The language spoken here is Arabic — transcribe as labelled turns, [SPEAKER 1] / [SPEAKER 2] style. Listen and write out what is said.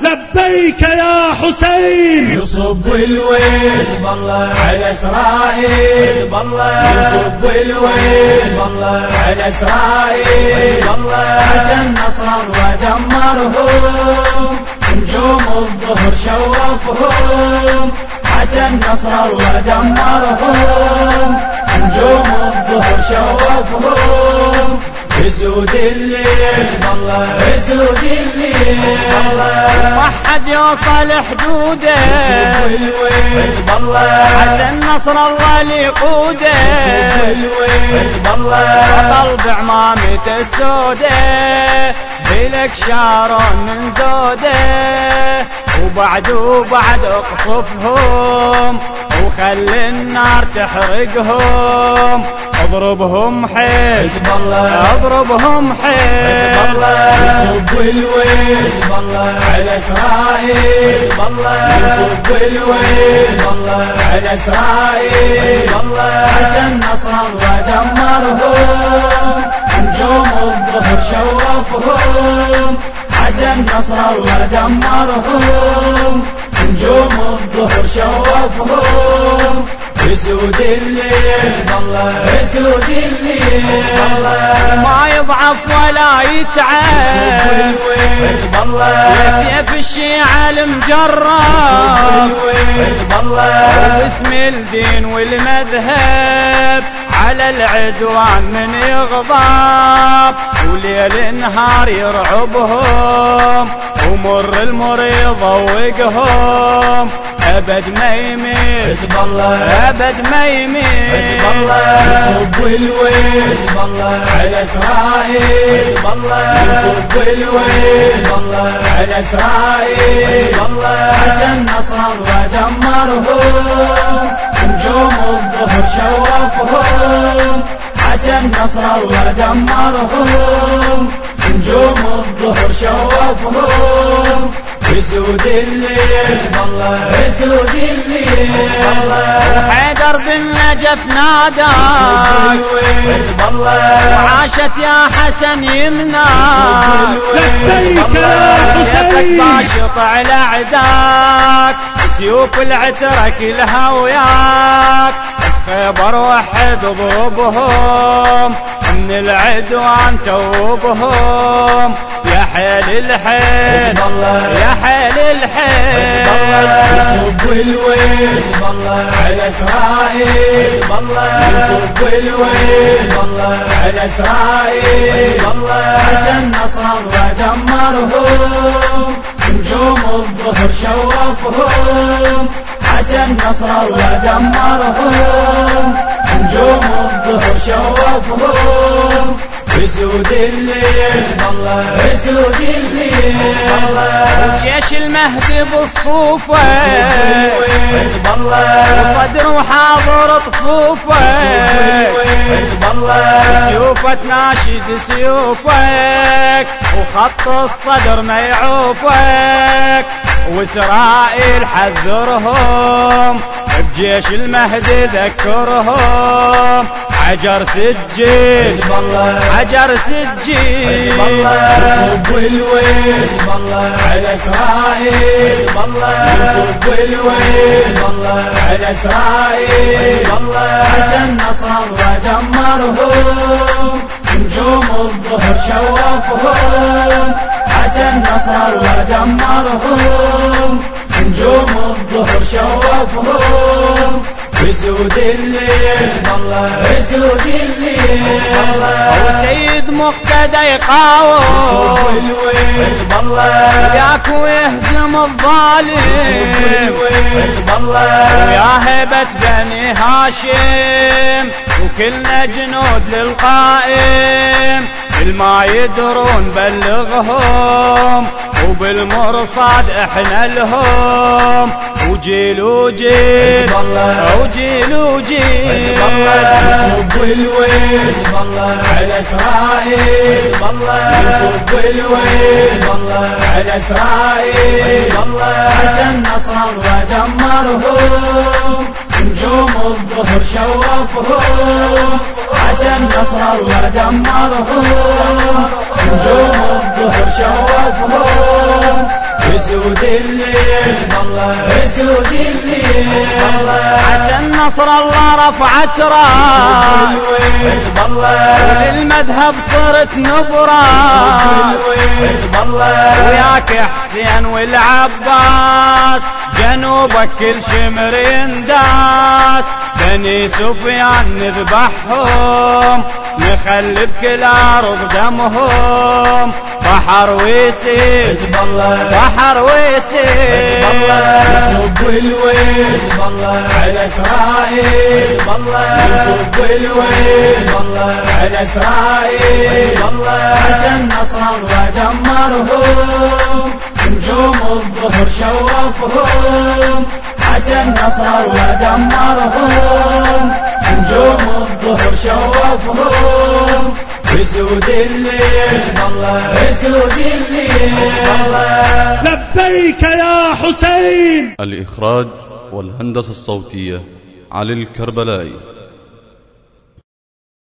[SPEAKER 1] لبيك يا حسين.
[SPEAKER 2] يصب الويل على إسرائيل. بالله يصب الويل على إسرائيل. بالله حسن نصر الله دمرهم نجوم الظهر شوفهم. حسن نصر الله دمرهم نجوم الظهر شوفهم. اسود الليل اسود الليل
[SPEAKER 3] ما حد يوصل حدوده حزب الله. حسن نصر الله ليقوده
[SPEAKER 2] حزب الله.
[SPEAKER 3] قلب عمامته السودة. بلك شارون من زوده. وبعد وبعد اقصفهم وخل النار تحرقهم. اضربهم حزب الله. اضربهم حزب الله.
[SPEAKER 2] يصب الويل حزب الله. على إسرائيل. حزب الله. يصب الويل على إسرائيل. حسن نصر الله دمرهم. نجوم الظهر شوفهم. حسن نصر الله دمرهم. نجوم الظهر شوفهم. اسود الليل اسود الليل.
[SPEAKER 3] ما يضعف ولا يتعب.
[SPEAKER 2] حزب الله
[SPEAKER 3] سيف الشيعة المجرب
[SPEAKER 2] حزب الله
[SPEAKER 3] باسم الدين والمذهب. على العدوان من يغضب وليل نهار يرعبهم ومر المريض وقهم أبد ما
[SPEAKER 2] حزب الله.
[SPEAKER 3] أبد ما يميل.
[SPEAKER 2] حزب الله. يصب الويل. حزب الله. على إسرائيل. حزب الله. يصب الويل. حزب الله. على إسرائيل. حزب الله. حسن نصر الله دمرهم نجوم الظهر شوفهم. حسن نصر الله دمرهم. نجوم الظهر شوفهم. اسود الليل. الله اسود الليل.
[SPEAKER 3] حيدر بالنجف ناداك
[SPEAKER 2] حزب الله
[SPEAKER 3] عاشت يا حسن يمناك
[SPEAKER 1] لبيك يا حسين.
[SPEAKER 3] باشط على عداك سيوف العترة كلها وياك. خيبر وحد ضربهم من العدوان توبهم. يا حيل الحيل. يا حيل الحيل.
[SPEAKER 2] يصب الويل على إسرائيل. يصب الويل على إسرائيل. حسن نصر الله دمرهم نجوم الظهر شوفهم. حسن نصر الله دمرهم. نجوم الظهر شوفهم. اسود الليل اسود الليل
[SPEAKER 3] جيش المهدي بصفوفه
[SPEAKER 2] حزب الله
[SPEAKER 3] وصدر حاضر طفوفه.
[SPEAKER 2] حزب الله
[SPEAKER 3] سيوفة تناشد سيوفك وخط الصدر ما يعوفك وإسرائيل حذرهم بجيش المهدي ذكرهم. حجر سجين حجر سجين.
[SPEAKER 2] يصب الويل على إسرائيل. يصب الويل على إسرائيل. حسن نصر الله دمرهم نجوم الظهر شوفهم حسن نصر الله دمرهم نجوم الظهر شوفهم اسود الليل اسود الليل
[SPEAKER 3] وسيد مقتدى يقاوم
[SPEAKER 2] حزب الله
[SPEAKER 3] ياك ويهزم الظالم
[SPEAKER 2] حزب الله
[SPEAKER 3] ويا هبة بني هاشم وكلنا جنود للقائم. الما يدرون بلغهم وبالمرصاد إحنا لهم. وجيل وجيل. وجيل وجيل.
[SPEAKER 2] يصب الويل على إسرائيل. يصب الويل على إسرائيل. حسن نصر الله دمرهم نجوم الظهر شوفهم. حسن نصر الله دمرهم. نجوم الظهر شوفهم. اسود الليل. اسود الليل.
[SPEAKER 3] حسن نصر الله رفعت راس.
[SPEAKER 2] حزب الله
[SPEAKER 3] للمذهب صرت نبراس
[SPEAKER 2] حزب الله
[SPEAKER 3] وياك حسين والعباس. جنوبك كل شمر ينداس بني سفيان نذبحهم نخلي بكل ارض دمهم. بحر ويسيل
[SPEAKER 2] حزب الله.
[SPEAKER 3] بحر ويسيل
[SPEAKER 2] يصب الويل حزب الله. على إسرائيل. حزب الله. يصب الويل حزب الله. على اسرائيل حزب الله. حسن نصر الله دمرهم نجوم الظهر شوفهم حسن نصر الله دمرهم. نجوم الظهر شوفهم اسود الليل اسود الليل.
[SPEAKER 1] لبيك يا حسين.
[SPEAKER 4] الإخراج والهندسة الصوتية علي الكربلائي.